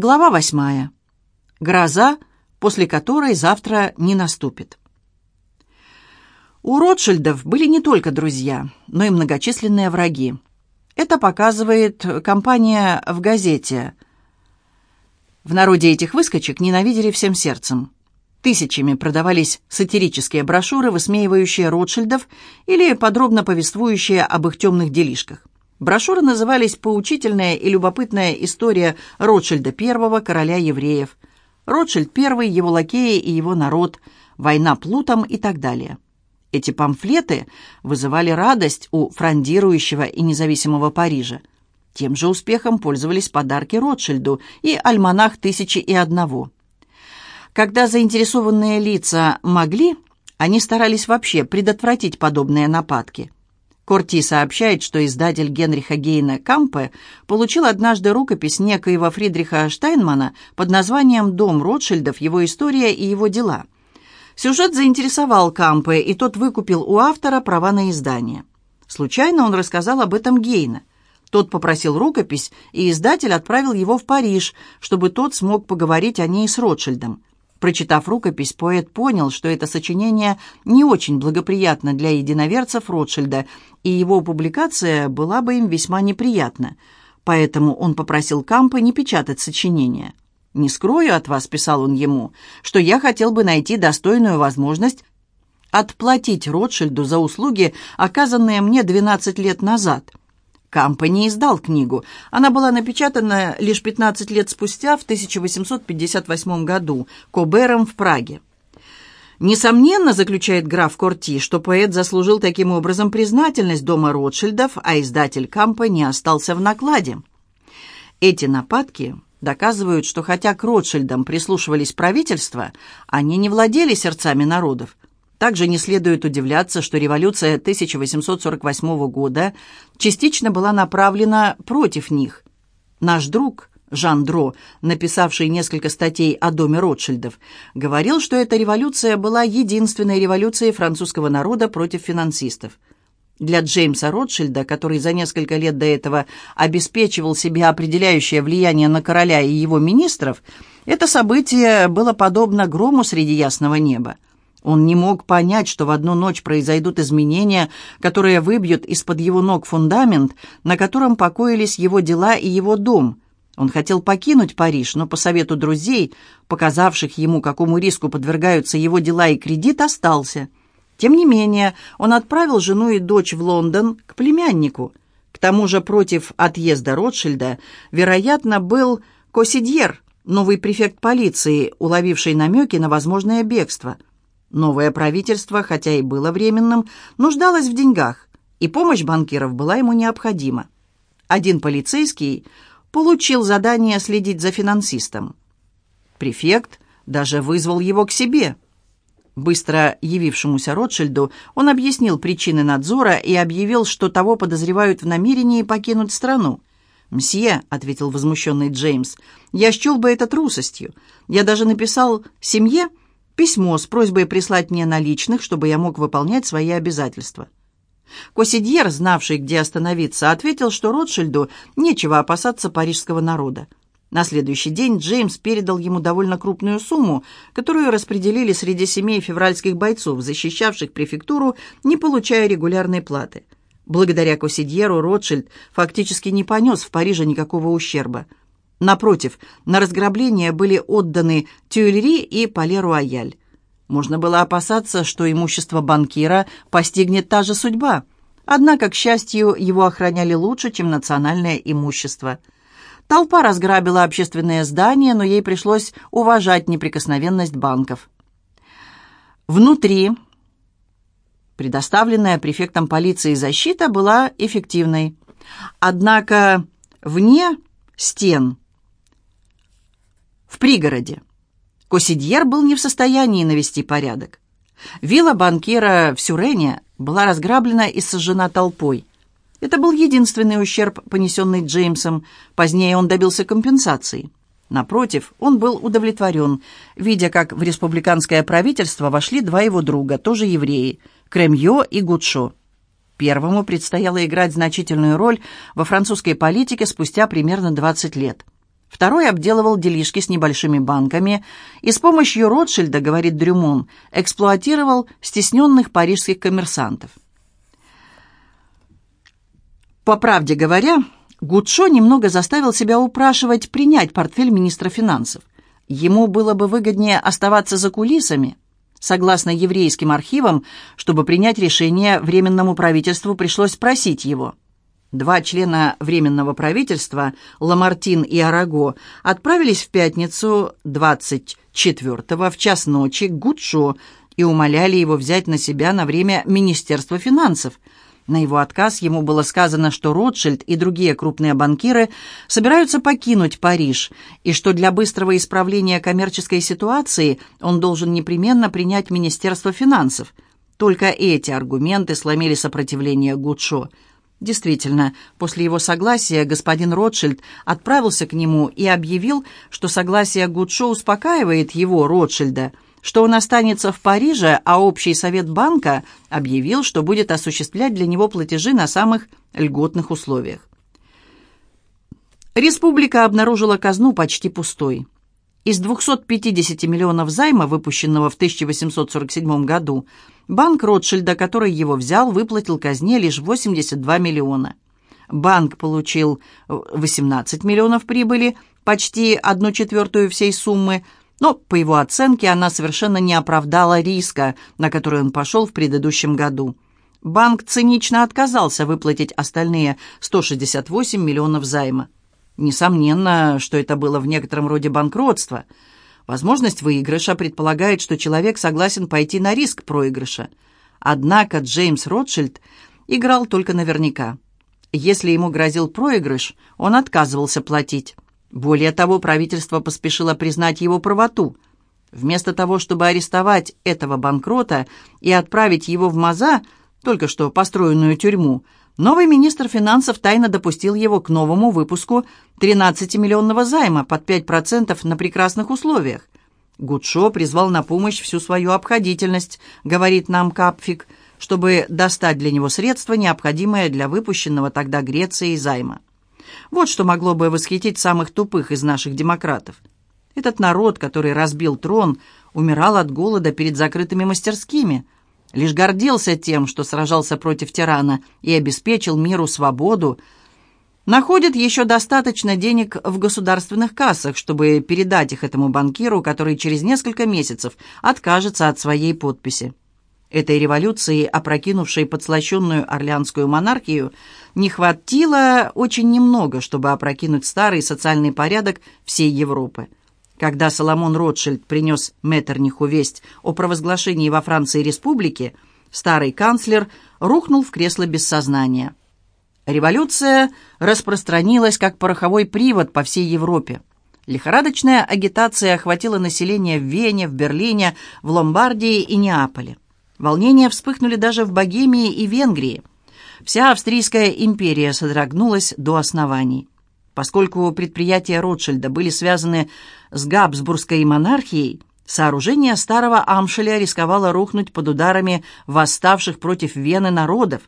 Глава восьмая. Гроза, после которой завтра не наступит. У Ротшильдов были не только друзья, но и многочисленные враги. Это показывает компания в газете. В народе этих выскочек ненавидели всем сердцем. Тысячами продавались сатирические брошюры, высмеивающие Ротшильдов или подробно повествующие об их темных делишках. Брошюры назывались «Поучительная и любопытная история Ротшильда I, короля евреев», «Ротшильд I, его лакеи и его народ», «Война Плутом» и так далее. Эти памфлеты вызывали радость у фрондирующего и независимого Парижа. Тем же успехом пользовались подарки Ротшильду и альманах «Тысячи и одного». Когда заинтересованные лица могли, они старались вообще предотвратить подобные нападки – Корти сообщает, что издатель Генриха Гейна Кампе получил однажды рукопись некоего Фридриха Штайнмана под названием «Дом Ротшильдов. Его история и его дела». Сюжет заинтересовал Кампе, и тот выкупил у автора права на издание. Случайно он рассказал об этом Гейна. Тот попросил рукопись, и издатель отправил его в Париж, чтобы тот смог поговорить о ней с Ротшильдом. Прочитав рукопись, поэт понял, что это сочинение не очень благоприятно для единоверцев Ротшильда, и его публикация была бы им весьма неприятна. Поэтому он попросил Кампа не печатать сочинение. «Не скрою от вас», — писал он ему, — «что я хотел бы найти достойную возможность отплатить Ротшильду за услуги, оказанные мне 12 лет назад». Кампа не издал книгу. Она была напечатана лишь 15 лет спустя, в 1858 году, Кобером в Праге. Несомненно, заключает граф Корти, что поэт заслужил таким образом признательность дома Ротшильдов, а издатель Кампа не остался в накладе. Эти нападки доказывают, что хотя к Ротшильдам прислушивались правительства, они не владели сердцами народов. Также не следует удивляться, что революция 1848 года частично была направлена против них. Наш друг Жан Дро, написавший несколько статей о доме Ротшильдов, говорил, что эта революция была единственной революцией французского народа против финансистов. Для Джеймса Ротшильда, который за несколько лет до этого обеспечивал себе определяющее влияние на короля и его министров, это событие было подобно грому среди ясного неба. Он не мог понять, что в одну ночь произойдут изменения, которые выбьют из-под его ног фундамент, на котором покоились его дела и его дом. Он хотел покинуть Париж, но по совету друзей, показавших ему, какому риску подвергаются его дела и кредит, остался. Тем не менее, он отправил жену и дочь в Лондон к племяннику. К тому же против отъезда Ротшильда, вероятно, был Косидьер, новый префект полиции, уловивший намеки на возможное бегство – Новое правительство, хотя и было временным, нуждалось в деньгах, и помощь банкиров была ему необходима. Один полицейский получил задание следить за финансистом. Префект даже вызвал его к себе. Быстро явившемуся Ротшильду он объяснил причины надзора и объявил, что того подозревают в намерении покинуть страну. «Мсье», — ответил возмущенный Джеймс, — «я счел бы это трусостью. Я даже написал семье, — письмо с просьбой прислать мне наличных, чтобы я мог выполнять свои обязательства. Косидьер, знавший, где остановиться, ответил, что Ротшильду нечего опасаться парижского народа. На следующий день Джеймс передал ему довольно крупную сумму, которую распределили среди семей февральских бойцов, защищавших префектуру, не получая регулярной платы. Благодаря Косидьеру Ротшильд фактически не понес в Париже никакого ущерба – Напротив, на разграбление были отданы Тюильри и Пале-Руаяль. Можно было опасаться, что имущество банкира постигнет та же судьба. Однако, к счастью, его охраняли лучше, чем национальное имущество. Толпа разграбила общественные здания, но ей пришлось уважать неприкосновенность банков. Внутри предоставленная префектом полиции защита была эффективной. Однако вне стен в пригороде. Косидьер был не в состоянии навести порядок. Вилла банкира в Сюрене была разграблена и сожжена толпой. Это был единственный ущерб, понесенный Джеймсом. Позднее он добился компенсации. Напротив, он был удовлетворен, видя, как в республиканское правительство вошли два его друга, тоже евреи, Кремье и Гудшо. Первому предстояло играть значительную роль во французской политике спустя примерно 20 лет – Второй обделывал делишки с небольшими банками и с помощью Ротшильда, говорит Дрюмон, эксплуатировал стесненных парижских коммерсантов. По правде говоря, Гудшо немного заставил себя упрашивать принять портфель министра финансов. Ему было бы выгоднее оставаться за кулисами. Согласно еврейским архивам, чтобы принять решение, Временному правительству пришлось просить его – Два члена Временного правительства, Ламартин и Араго, отправились в пятницу 24-го в час ночи к Гудшо и умоляли его взять на себя на время Министерства финансов. На его отказ ему было сказано, что Ротшильд и другие крупные банкиры собираются покинуть Париж, и что для быстрого исправления коммерческой ситуации он должен непременно принять Министерство финансов. Только эти аргументы сломили сопротивление Гудшо – Действительно, после его согласия господин Ротшильд отправился к нему и объявил, что согласие Гудшо успокаивает его, Ротшильда, что он останется в Париже, а общий совет банка объявил, что будет осуществлять для него платежи на самых льготных условиях. Республика обнаружила казну почти пустой. Из 250 миллионов займа, выпущенного в 1847 году, банк Ротшильда, который его взял, выплатил казне лишь 82 миллиона. Банк получил 18 миллионов прибыли, почти одну четвертую всей суммы, но, по его оценке, она совершенно не оправдала риска, на который он пошел в предыдущем году. Банк цинично отказался выплатить остальные 168 миллионов займа. Несомненно, что это было в некотором роде банкротство. Возможность выигрыша предполагает, что человек согласен пойти на риск проигрыша. Однако Джеймс Ротшильд играл только наверняка. Если ему грозил проигрыш, он отказывался платить. Более того, правительство поспешило признать его правоту. Вместо того, чтобы арестовать этого банкрота и отправить его в Маза, только что построенную тюрьму, Новый министр финансов тайно допустил его к новому выпуску 13-миллионного займа под 5% на прекрасных условиях. Гудшо призвал на помощь всю свою обходительность, говорит нам Капфик, чтобы достать для него средства, необходимые для выпущенного тогда Грецией займа. Вот что могло бы восхитить самых тупых из наших демократов. Этот народ, который разбил трон, умирал от голода перед закрытыми мастерскими – лишь гордился тем, что сражался против тирана и обеспечил миру свободу, находит еще достаточно денег в государственных кассах, чтобы передать их этому банкиру, который через несколько месяцев откажется от своей подписи. Этой революции, опрокинувшей подслащенную орлеанскую монархию, не хватило очень немного, чтобы опрокинуть старый социальный порядок всей Европы. Когда Соломон Ротшильд принес Меттерниху весть о провозглашении во Франции республики, старый канцлер рухнул в кресло без сознания. Революция распространилась как пороховой привод по всей Европе. Лихорадочная агитация охватила население в Вене, в Берлине, в Ломбардии и Неаполе. Волнения вспыхнули даже в Богемии и Венгрии. Вся Австрийская империя содрогнулась до оснований. Поскольку предприятия Ротшильда были связаны с Габсбургской монархией, сооружение старого Амшеля рисковало рухнуть под ударами восставших против Вены народов.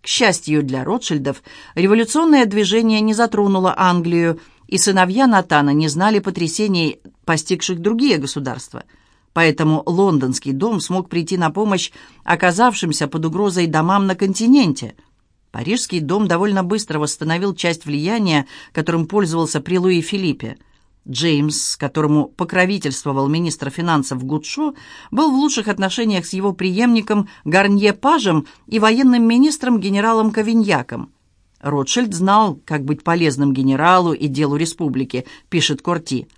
К счастью для Ротшильдов, революционное движение не затронуло Англию, и сыновья Натана не знали потрясений, постигших другие государства. Поэтому лондонский дом смог прийти на помощь оказавшимся под угрозой домам на континенте – Парижский дом довольно быстро восстановил часть влияния, которым пользовался при Луи Филиппе. Джеймс, которому покровительствовал министр финансов Гудшо, был в лучших отношениях с его преемником Гарнье Пажем и военным министром генералом Кавиньяком. Ротшильд знал, как быть полезным генералу и делу республики, пишет Корти.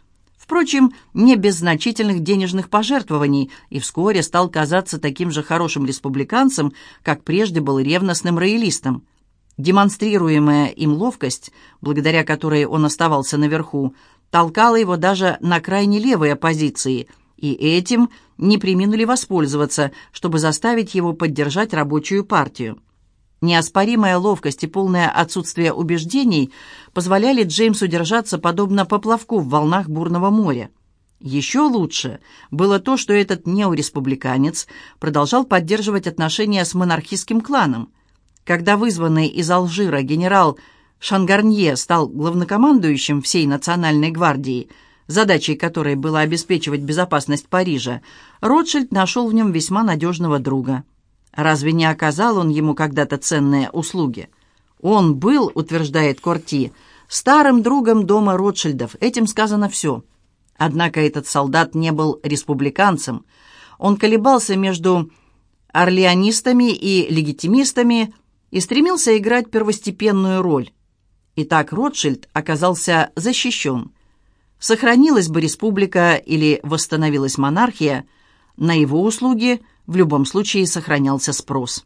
Впрочем, не без значительных денежных пожертвований, и вскоре стал казаться таким же хорошим республиканцем, как прежде был ревностным роялистом. Демонстрируемая им ловкость, благодаря которой он оставался наверху, толкала его даже на крайне левые позиции, и этим не приминули воспользоваться, чтобы заставить его поддержать рабочую партию. Неоспоримая ловкость и полное отсутствие убеждений позволяли Джеймсу держаться подобно поплавку в волнах бурного моря. Еще лучше было то, что этот неореспубликанец продолжал поддерживать отношения с монархистским кланом. Когда вызванный из Алжира генерал Шангарнье стал главнокомандующим всей национальной гвардии, задачей которой было обеспечивать безопасность Парижа, Ротшильд нашел в нем весьма надежного друга. Разве не оказал он ему когда-то ценные услуги? Он был, утверждает Корти, старым другом дома Ротшильдов, этим сказано все. Однако этот солдат не был республиканцем. Он колебался между орлеонистами и легитимистами и стремился играть первостепенную роль. Итак, Ротшильд оказался защищен. Сохранилась бы республика или восстановилась монархия, на его услуги в любом случае сохранялся спрос.